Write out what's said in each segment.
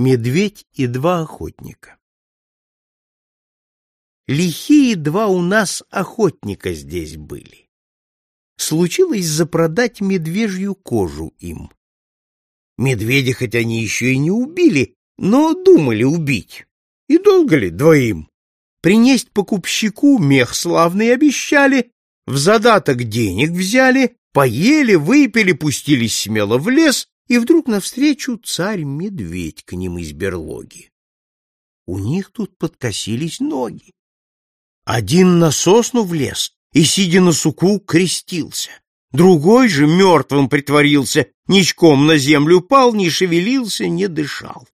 Медведь и два охотника. Лихие два у нас охотника здесь были. Случилось запродать медвежью кожу им. Медведя хоть они еще и не убили, но думали убить. И долго ли двоим? Принесть покупщику мех славный обещали, в задаток денег взяли, поели, выпили, пустились смело в лес и вдруг навстречу царь-медведь к ним из берлоги. У них тут подкосились ноги. Один на сосну влез и, сидя на суку, крестился. Другой же мертвым притворился, ничком на землю пал, не шевелился, не дышал.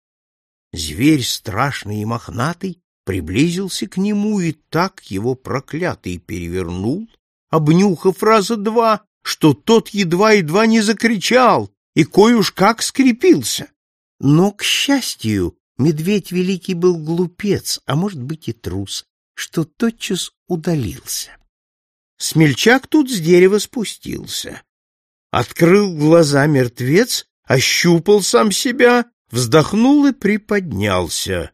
Зверь страшный и мохнатый приблизился к нему и так его проклятый перевернул, обнюхав раза два, что тот едва-едва не закричал, и кое уж как скрепился. Но, к счастью, медведь великий был глупец, а может быть и трус, что тотчас удалился. Смельчак тут с дерева спустился. Открыл глаза мертвец, ощупал сам себя, вздохнул и приподнялся.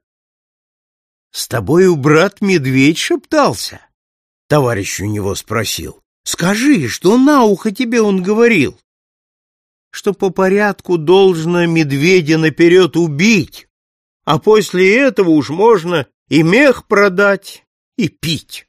— С тобою, брат, медведь шептался? — товарищ у него спросил. — Скажи, что на ухо тебе он говорил? Что по порядку должно медведя наперед убить, а после этого уж можно и мех продать, и пить.